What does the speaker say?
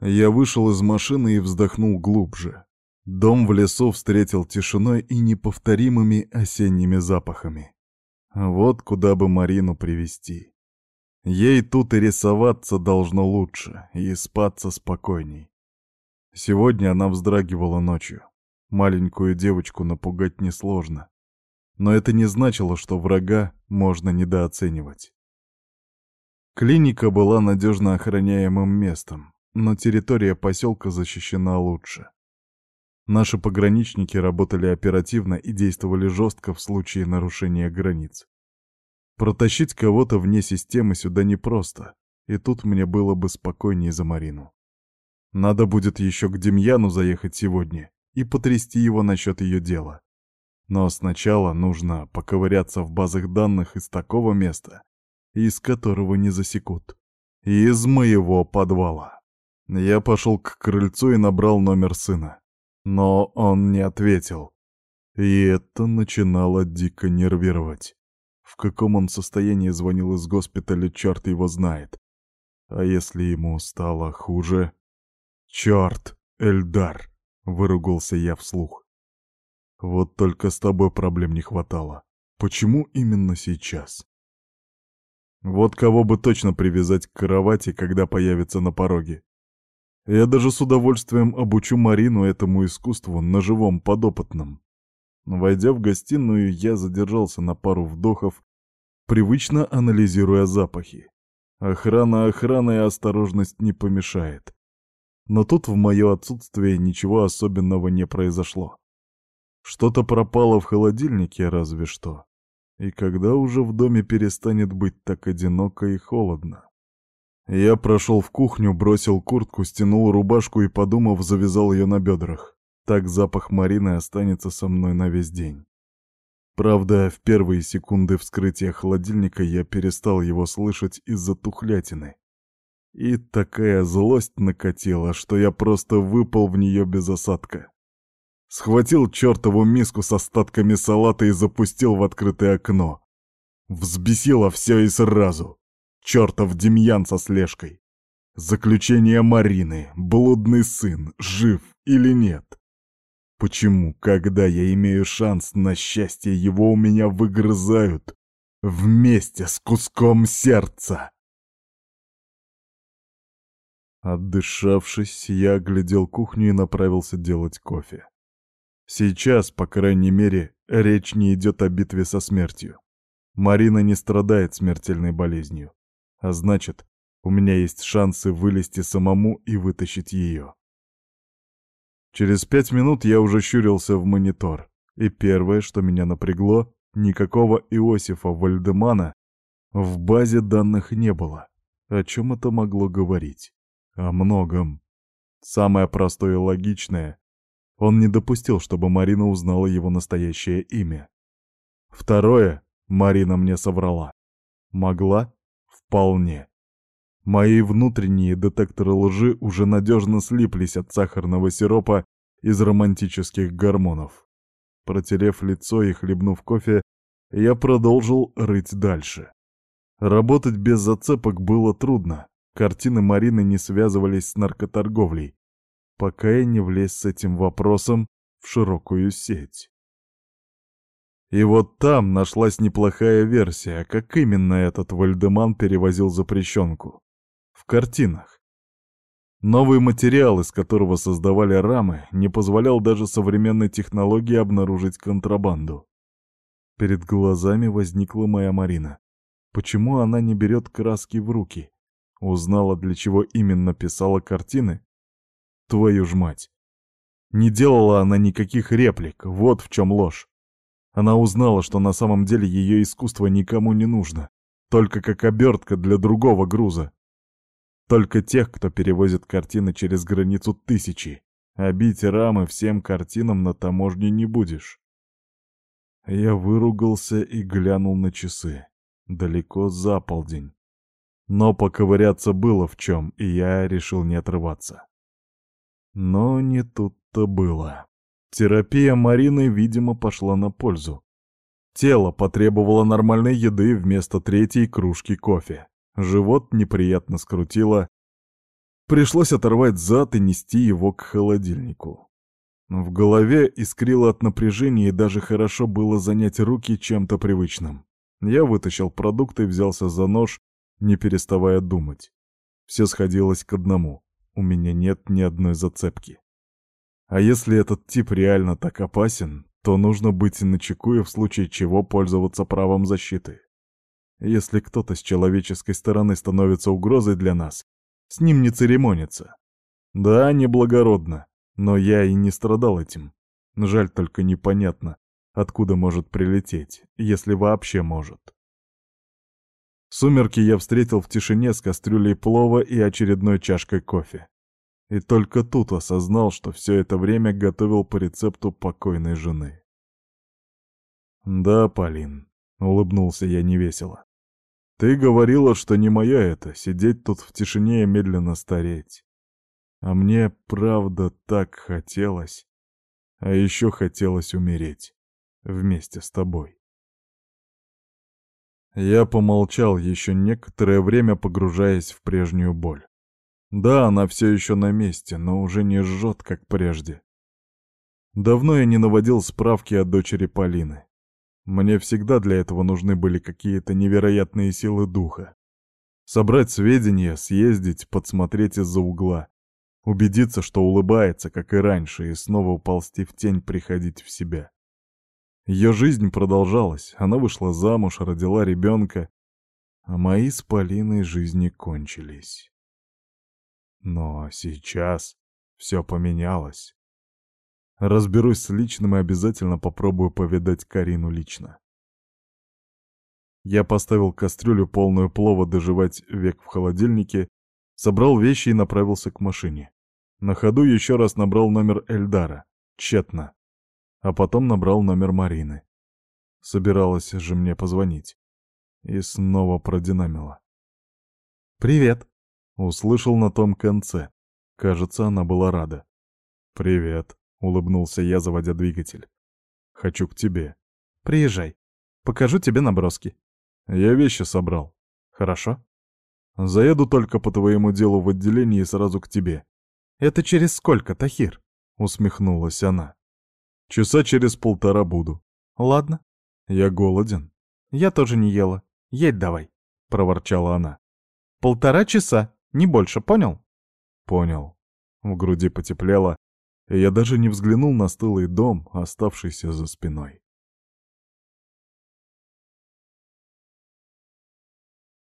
Я вышел из машины и вздохнул глубже. Дом в лесу встретил тишиной и неповторимыми осенними запахами. Вот куда бы Марину привести. Ей тут и рисоваться должно лучше, и спаться спокойней. Сегодня она вздрагивала ночью. Маленькую девочку напугать несложно. Но это не значило, что врага можно недооценивать. Клиника была надежно охраняемым местом, но территория поселка защищена лучше. Наши пограничники работали оперативно и действовали жестко в случае нарушения границ. Протащить кого-то вне системы сюда непросто, и тут мне было бы спокойнее за Марину. Надо будет еще к Демьяну заехать сегодня и потрясти его насчет ее дела. Но сначала нужно поковыряться в базах данных из такого места, из которого не засекут. Из моего подвала. Я пошел к крыльцу и набрал номер сына. Но он не ответил. И это начинало дико нервировать. В каком он состоянии звонил из госпиталя, черт его знает. А если ему стало хуже? Черт, Эльдар, выругался я вслух. Вот только с тобой проблем не хватало. Почему именно сейчас? Вот кого бы точно привязать к кровати, когда появится на пороге. Я даже с удовольствием обучу Марину этому искусству на живом подопытном. Войдя в гостиную, я задержался на пару вдохов, привычно анализируя запахи. Охрана охрана и осторожность не помешает. Но тут в мое отсутствие ничего особенного не произошло. Что-то пропало в холодильнике разве что. И когда уже в доме перестанет быть так одиноко и холодно? Я прошел в кухню, бросил куртку, стянул рубашку и, подумав, завязал ее на бедрах. Так запах Марины останется со мной на весь день. Правда, в первые секунды вскрытия холодильника я перестал его слышать из-за тухлятины. И такая злость накатила, что я просто выпал в нее без осадка. Схватил чертову миску с остатками салата и запустил в открытое окно. Взбесило все и сразу. Чертов Демьян со слежкой. Заключение Марины, блудный сын, жив или нет? Почему, когда я имею шанс на счастье, его у меня выгрызают вместе с куском сердца? Отдышавшись, я оглядел кухню и направился делать кофе. Сейчас, по крайней мере, речь не идет о битве со смертью. Марина не страдает смертельной болезнью. А значит, у меня есть шансы вылезти самому и вытащить ее. Через пять минут я уже щурился в монитор, и первое, что меня напрягло, никакого Иосифа Вальдемана в базе данных не было. О чем это могло говорить? О многом. Самое простое и логичное. Он не допустил, чтобы Марина узнала его настоящее имя. Второе, Марина мне соврала. Могла? Вполне. Мои внутренние детекторы лжи уже надежно слиплись от сахарного сиропа из романтических гормонов. Протерев лицо и хлебнув кофе, я продолжил рыть дальше. Работать без зацепок было трудно. Картины Марины не связывались с наркоторговлей, пока я не влез с этим вопросом в широкую сеть. И вот там нашлась неплохая версия, как именно этот Вальдеман перевозил запрещенку. В картинах. Новый материал, из которого создавали рамы, не позволял даже современной технологии обнаружить контрабанду. Перед глазами возникла моя Марина. Почему она не берет краски в руки? Узнала, для чего именно писала картины? Твою ж мать! Не делала она никаких реплик, вот в чем ложь. Она узнала, что на самом деле ее искусство никому не нужно, только как обертка для другого груза. Только тех, кто перевозит картины через границу тысячи, а бить рамы всем картинам на таможне не будешь. Я выругался и глянул на часы. Далеко за полдень. Но поковыряться было в чем, и я решил не отрываться. Но не тут-то было. Терапия Марины, видимо, пошла на пользу. Тело потребовало нормальной еды вместо третьей кружки кофе. Живот неприятно скрутило. Пришлось оторвать зад и нести его к холодильнику. В голове искрило от напряжения, и даже хорошо было занять руки чем-то привычным. Я вытащил продукты взялся за нож, не переставая думать. Все сходилось к одному. У меня нет ни одной зацепки. А если этот тип реально так опасен, то нужно быть начеку и в случае чего пользоваться правом защиты. Если кто-то с человеческой стороны становится угрозой для нас, с ним не церемониться. Да, неблагородно, но я и не страдал этим. Жаль только непонятно, откуда может прилететь, если вообще может. Сумерки я встретил в тишине с кастрюлей плова и очередной чашкой кофе. И только тут осознал, что все это время готовил по рецепту покойной жены. «Да, Полин», — улыбнулся я невесело. «Ты говорила, что не моя это — сидеть тут в тишине и медленно стареть. А мне, правда, так хотелось. А еще хотелось умереть вместе с тобой». Я помолчал еще некоторое время, погружаясь в прежнюю боль. Да, она все еще на месте, но уже не жжет, как прежде. Давно я не наводил справки о дочери Полины. Мне всегда для этого нужны были какие-то невероятные силы духа. Собрать сведения, съездить, подсмотреть из-за угла. Убедиться, что улыбается, как и раньше, и снова уползти в тень, приходить в себя. Ее жизнь продолжалась, она вышла замуж, родила ребенка, а мои с Полиной жизни кончились. Но сейчас все поменялось. Разберусь с личным и обязательно попробую повидать Карину лично. Я поставил кастрюлю полную плова доживать век в холодильнике, собрал вещи и направился к машине. На ходу еще раз набрал номер Эльдара. Тщетно. А потом набрал номер Марины. Собиралась же мне позвонить. И снова продинамила. «Привет!» Услышал на том конце. Кажется, она была рада. «Привет», — улыбнулся я, заводя двигатель. «Хочу к тебе». «Приезжай. Покажу тебе наброски». «Я вещи собрал». «Хорошо». «Заеду только по твоему делу в отделение и сразу к тебе». «Это через сколько, Тахир?» — усмехнулась она. «Часа через полтора буду». «Ладно». «Я голоден». «Я тоже не ела. Едь давай», — проворчала она. «Полтора часа», не больше, понял? Понял. В груди потеплело, и я даже не взглянул на стылый дом, оставшийся за спиной.